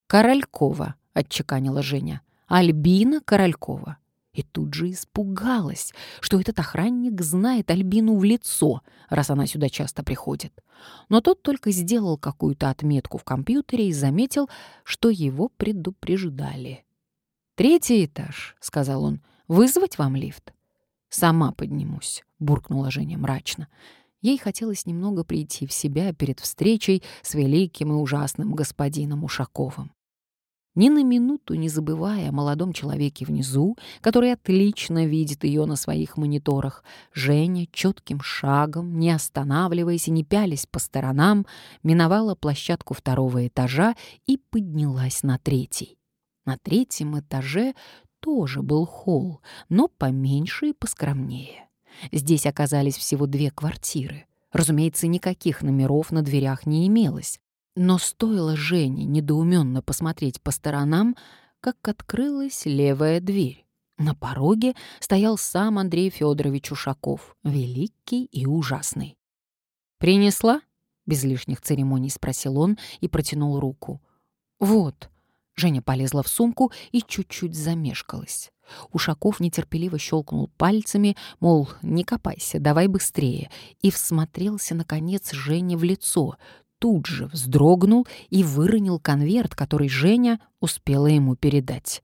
«Королькова», — отчеканила Женя. «Альбина Королькова». И тут же испугалась, что этот охранник знает Альбину в лицо, раз она сюда часто приходит. Но тот только сделал какую-то отметку в компьютере и заметил, что его предупреждали. «Третий этаж», — сказал он, — «вызвать вам лифт?» «Сама поднимусь», — буркнула Женя мрачно. Ей хотелось немного прийти в себя перед встречей с великим и ужасным господином Ушаковым ни на минуту не забывая о молодом человеке внизу, который отлично видит ее на своих мониторах, Женя четким шагом, не останавливаясь и не пялись по сторонам, миновала площадку второго этажа и поднялась на третий. На третьем этаже тоже был холл, но поменьше и поскромнее. Здесь оказались всего две квартиры. Разумеется, никаких номеров на дверях не имелось, но стоило Жене недоуменно посмотреть по сторонам, как открылась левая дверь. На пороге стоял сам Андрей Федорович Ушаков, великий и ужасный. «Принесла?» — без лишних церемоний спросил он и протянул руку. «Вот». Женя полезла в сумку и чуть-чуть замешкалась. Ушаков нетерпеливо щелкнул пальцами, мол, не копайся, давай быстрее, и всмотрелся, наконец, Жене в лицо, тут же вздрогнул и выронил конверт, который Женя успела ему передать.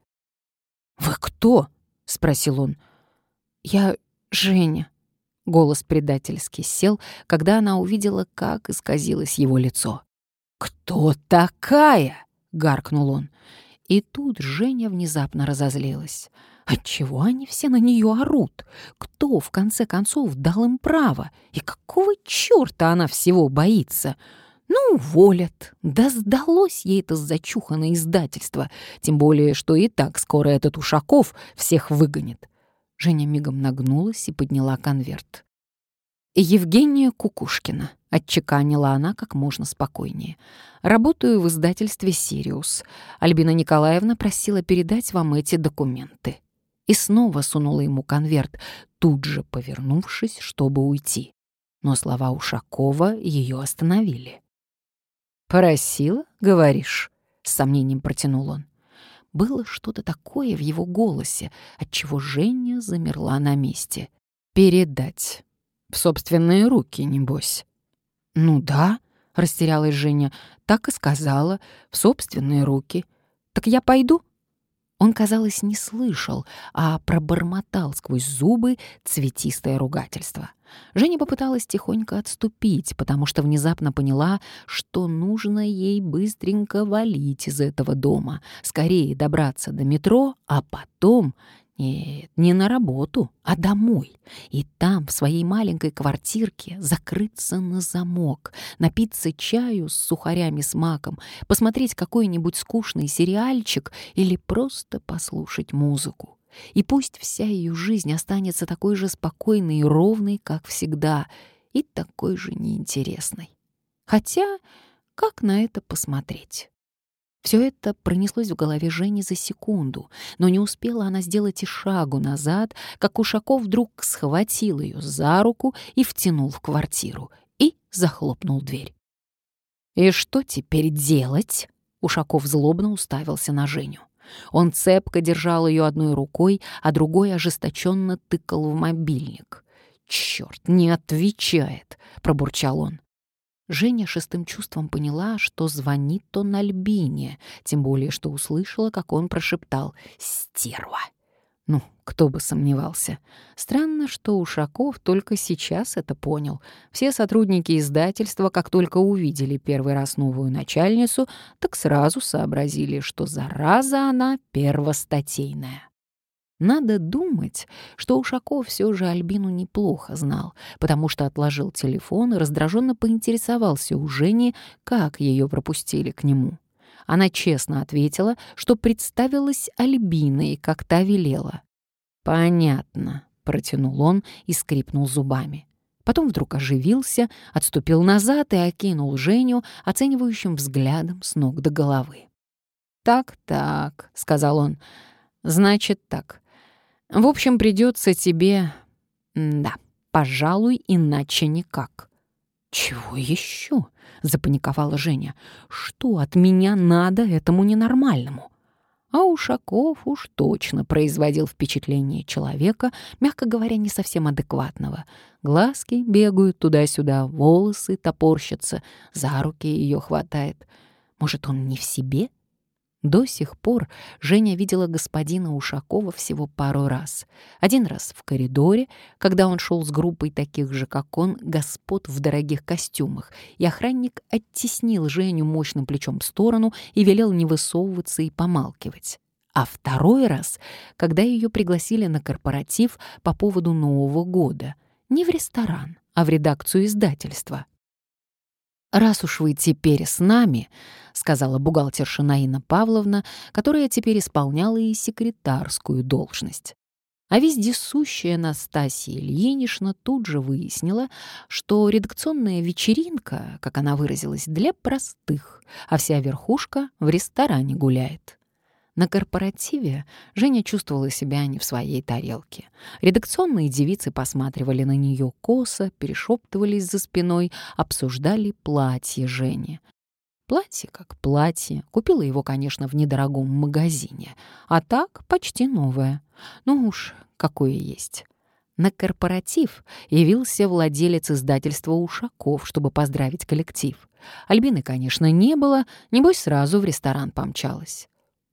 «Вы кто?» — спросил он. «Я Женя». Голос предательски сел, когда она увидела, как исказилось его лицо. «Кто такая?» — гаркнул он. И тут Женя внезапно разозлилась. Отчего они все на нее орут? Кто, в конце концов, дал им право? И какого черта она всего боится? Ну, уволят. Да сдалось ей это зачуханное издательство. Тем более, что и так скоро этот Ушаков всех выгонит. Женя мигом нагнулась и подняла конверт. «Евгения Кукушкина», — отчеканила она как можно спокойнее. «Работаю в издательстве «Сириус». Альбина Николаевна просила передать вам эти документы». И снова сунула ему конверт, тут же повернувшись, чтобы уйти. Но слова Ушакова ее остановили. «Просила, говоришь?» — с сомнением протянул он. Было что-то такое в его голосе, отчего Женя замерла на месте. «Передать. В собственные руки, небось». «Ну да», — растерялась Женя, — «так и сказала. В собственные руки. Так я пойду?» Он, казалось, не слышал, а пробормотал сквозь зубы цветистое ругательство. Женя попыталась тихонько отступить, потому что внезапно поняла, что нужно ей быстренько валить из этого дома, скорее добраться до метро, а потом... Нет, не на работу, а домой. И там, в своей маленькой квартирке, закрыться на замок, напиться чаю с сухарями с маком, посмотреть какой-нибудь скучный сериальчик или просто послушать музыку. И пусть вся ее жизнь останется такой же спокойной и ровной, как всегда, и такой же неинтересной. Хотя, как на это посмотреть? Все это пронеслось в голове Жени за секунду, но не успела она сделать и шагу назад, как Ушаков вдруг схватил ее за руку и втянул в квартиру и захлопнул дверь. «И что теперь делать?» Ушаков злобно уставился на Женю. Он цепко держал ее одной рукой, а другой ожесточенно тыкал в мобильник. «Черт, не отвечает!» — пробурчал он. Женя шестым чувством поняла, что звонит он Альбине, тем более что услышала, как он прошептал «Стерва!». Ну, кто бы сомневался. Странно, что Ушаков только сейчас это понял. Все сотрудники издательства, как только увидели первый раз новую начальницу, так сразу сообразили, что зараза она первостатейная. Надо думать, что Ушаков все же Альбину неплохо знал, потому что отложил телефон и раздраженно поинтересовался у Жени, как ее пропустили к нему. Она честно ответила, что представилась Альбиной, как та велела. «Понятно», — протянул он и скрипнул зубами. Потом вдруг оживился, отступил назад и окинул Женю оценивающим взглядом с ног до головы. «Так-так», — сказал он, — «значит так. В общем, придется тебе... Да, пожалуй, иначе никак. «Чего еще?» — запаниковала Женя. «Что от меня надо этому ненормальному?» А Ушаков уж точно производил впечатление человека, мягко говоря, не совсем адекватного. Глазки бегают туда-сюда, волосы топорщатся, за руки ее хватает. Может, он не в себе? До сих пор Женя видела господина Ушакова всего пару раз. Один раз в коридоре, когда он шел с группой таких же, как он, господ в дорогих костюмах, и охранник оттеснил Женю мощным плечом в сторону и велел не высовываться и помалкивать. А второй раз, когда ее пригласили на корпоратив по поводу Нового года. Не в ресторан, а в редакцию издательства. «Раз уж вы теперь с нами», — сказала бухгалтерша Наина Павловна, которая теперь исполняла и секретарскую должность. А вездесущая Настасья Ильинична тут же выяснила, что редакционная вечеринка, как она выразилась, для простых, а вся верхушка в ресторане гуляет. На корпоративе Женя чувствовала себя не в своей тарелке. Редакционные девицы посматривали на нее косо, перешептывались за спиной, обсуждали платье Жени. Платье как платье. Купила его, конечно, в недорогом магазине. А так почти новое. Ну уж, какое есть. На корпоратив явился владелец издательства «Ушаков», чтобы поздравить коллектив. Альбины, конечно, не было, небось сразу в ресторан помчалась.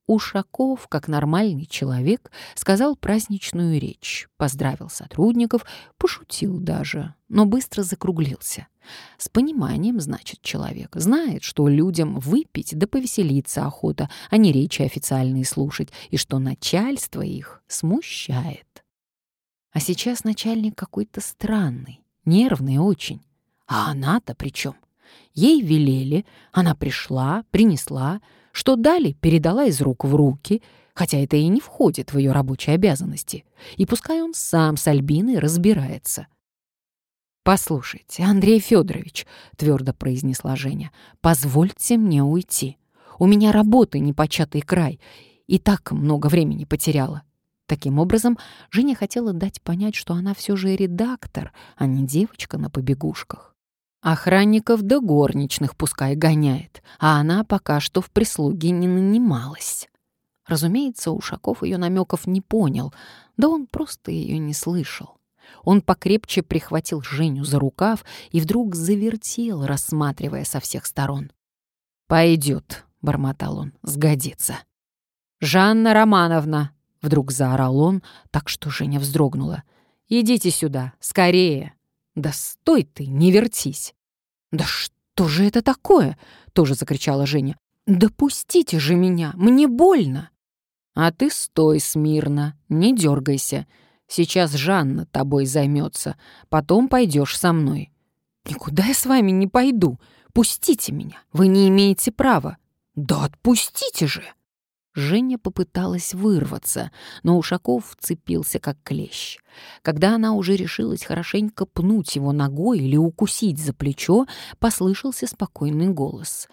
Ушаков, как нормальный человек, сказал праздничную речь, поздравил сотрудников, пошутил даже, но быстро закруглился. С пониманием, значит, человек знает, что людям выпить да повеселиться охота, а не речи официальные слушать, и что начальство их смущает. А сейчас начальник какой-то странный, нервный очень. А она-то при чем? Ей велели, она пришла, принесла, что дали, передала из рук в руки, хотя это и не входит в ее рабочие обязанности. И пускай он сам с Альбиной разбирается. «Послушайте, Андрей Федорович, твердо произнесла Женя, — «позвольте мне уйти. У меня работы непочатый край, и так много времени потеряла». Таким образом, Женя хотела дать понять, что она все же редактор, а не девочка на побегушках. Охранников да горничных пускай гоняет, а она пока что в прислуге не нанималась. Разумеется, Ушаков ее намеков не понял, да он просто ее не слышал. Он покрепче прихватил Женю за рукав и вдруг завертел, рассматривая со всех сторон. «Пойдет», — бормотал он, — «сгодится». «Жанна Романовна!» — вдруг заорал он, так что Женя вздрогнула. «Идите сюда, скорее!» «Да стой ты, не вертись!» «Да что же это такое?» — тоже закричала Женя. «Да же меня, мне больно!» «А ты стой смирно, не дергайся. Сейчас Жанна тобой займется, потом пойдешь со мной». «Никуда я с вами не пойду. Пустите меня, вы не имеете права». «Да отпустите же!» Женя попыталась вырваться, но Ушаков вцепился как клещ. Когда она уже решилась хорошенько пнуть его ногой или укусить за плечо, послышался спокойный голос.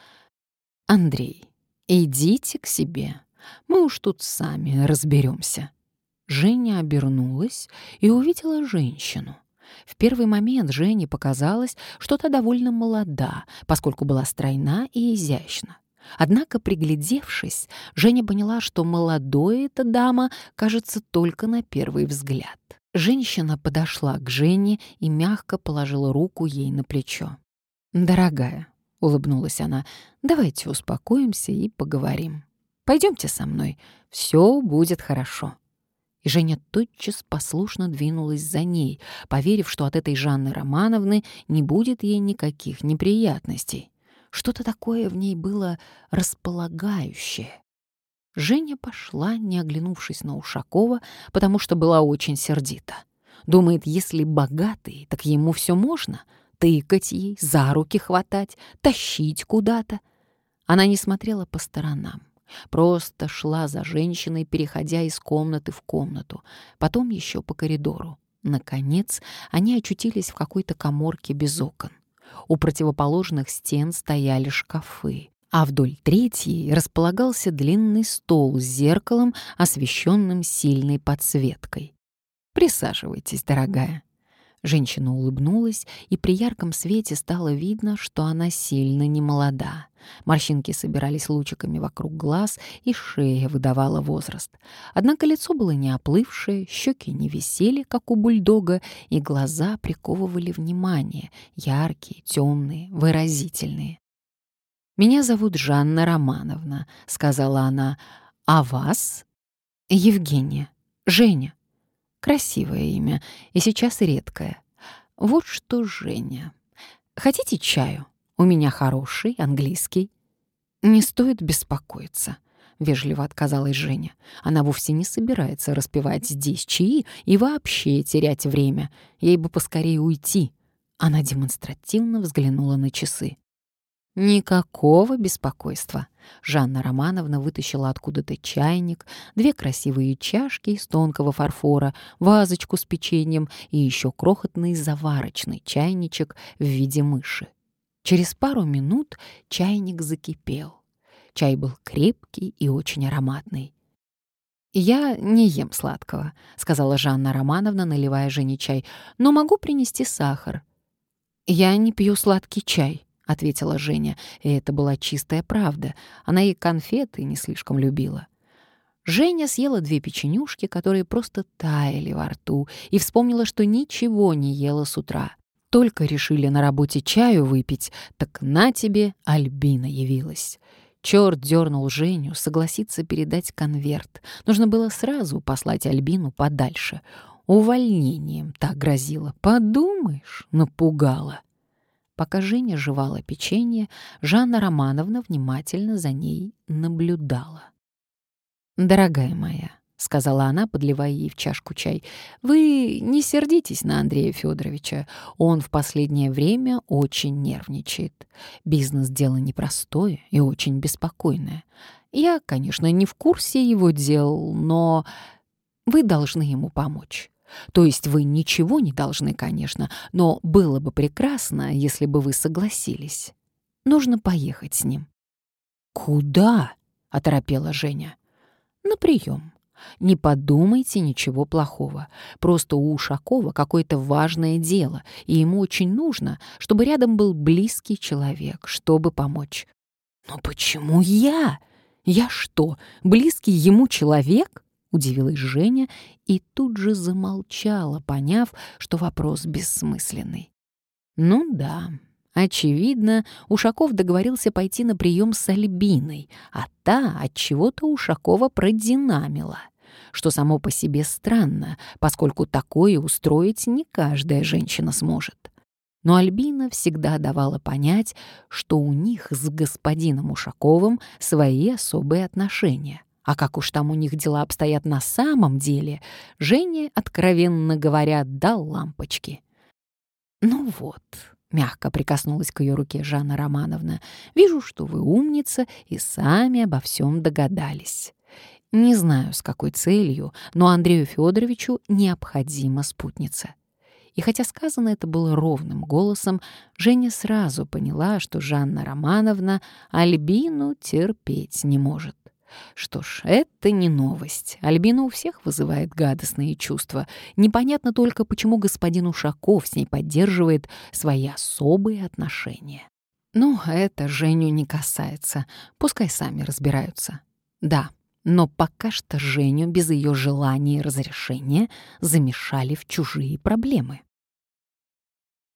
«Андрей, идите к себе. Мы уж тут сами разберемся». Женя обернулась и увидела женщину. В первый момент Жене показалось, что та довольно молода, поскольку была стройна и изящна. Однако, приглядевшись, Женя поняла, что молодой эта дама кажется только на первый взгляд. Женщина подошла к Жене и мягко положила руку ей на плечо. «Дорогая», — улыбнулась она, — «давайте успокоимся и поговорим. Пойдемте со мной, все будет хорошо». И Женя тотчас послушно двинулась за ней, поверив, что от этой Жанны Романовны не будет ей никаких неприятностей. Что-то такое в ней было располагающее. Женя пошла, не оглянувшись на Ушакова, потому что была очень сердита. Думает, если богатый, так ему все можно. Тыкать ей, за руки хватать, тащить куда-то. Она не смотрела по сторонам. Просто шла за женщиной, переходя из комнаты в комнату, потом еще по коридору. Наконец, они очутились в какой-то коморке без окон. У противоположных стен стояли шкафы, а вдоль третьей располагался длинный стол с зеркалом, освещенным сильной подсветкой. «Присаживайтесь, дорогая». Женщина улыбнулась, и при ярком свете стало видно, что она сильно не молода. Морщинки собирались лучиками вокруг глаз, и шея выдавала возраст. Однако лицо было не оплывшее, щеки не висели, как у бульдога, и глаза приковывали внимание, яркие, темные, выразительные. «Меня зовут Жанна Романовна», — сказала она. «А вас?» «Евгения. Женя». Красивое имя, и сейчас редкое. Вот что Женя. Хотите чаю? У меня хороший, английский. Не стоит беспокоиться. — вежливо отказалась Женя. «Она вовсе не собирается распевать здесь чаи и вообще терять время. Ей бы поскорее уйти». Она демонстративно взглянула на часы. Никакого беспокойства. Жанна Романовна вытащила откуда-то чайник, две красивые чашки из тонкого фарфора, вазочку с печеньем и еще крохотный заварочный чайничек в виде мыши. Через пару минут чайник закипел. Чай был крепкий и очень ароматный. «Я не ем сладкого», — сказала Жанна Романовна, наливая Жене чай, «но могу принести сахар». «Я не пью сладкий чай», — ответила Женя, и это была чистая правда. Она и конфеты не слишком любила. Женя съела две печенюшки, которые просто таяли во рту, и вспомнила, что ничего не ела с утра. Только решили на работе чаю выпить, так на тебе Альбина явилась. Черт дернул Женю согласиться передать конверт. Нужно было сразу послать Альбину подальше. Увольнением так грозило. Подумаешь, напугала. Пока Женя жевала печенье, Жанна Романовна внимательно за ней наблюдала. «Дорогая моя», — сказала она, подливая ей в чашку чай, — «вы не сердитесь на Андрея Федоровича. Он в последнее время очень нервничает. Бизнес — дело непростое и очень беспокойное. Я, конечно, не в курсе его дел, но вы должны ему помочь. То есть вы ничего не должны, конечно, но было бы прекрасно, если бы вы согласились. Нужно поехать с ним». «Куда?» — оторопела Женя. «На прием. Не подумайте ничего плохого. Просто у Ушакова какое-то важное дело, и ему очень нужно, чтобы рядом был близкий человек, чтобы помочь». «Но почему я? Я что, близкий ему человек?» Удивилась Женя и тут же замолчала, поняв, что вопрос бессмысленный. Ну да, очевидно, Ушаков договорился пойти на прием с Альбиной, а та от чего-то Ушакова продинамила, что само по себе странно, поскольку такое устроить не каждая женщина сможет. Но Альбина всегда давала понять, что у них с господином Ушаковым свои особые отношения — А как уж там у них дела обстоят на самом деле, Жене, откровенно говоря, дал лампочки. «Ну вот», — мягко прикоснулась к ее руке Жанна Романовна, «вижу, что вы умница и сами обо всем догадались. Не знаю, с какой целью, но Андрею Федоровичу необходима спутница». И хотя сказано это было ровным голосом, Женя сразу поняла, что Жанна Романовна Альбину терпеть не может. Что ж, это не новость. Альбина у всех вызывает гадостные чувства. Непонятно только, почему господин Ушаков с ней поддерживает свои особые отношения. Ну, это Женю не касается. Пускай сами разбираются. Да, но пока что Женю без ее желания и разрешения замешали в чужие проблемы.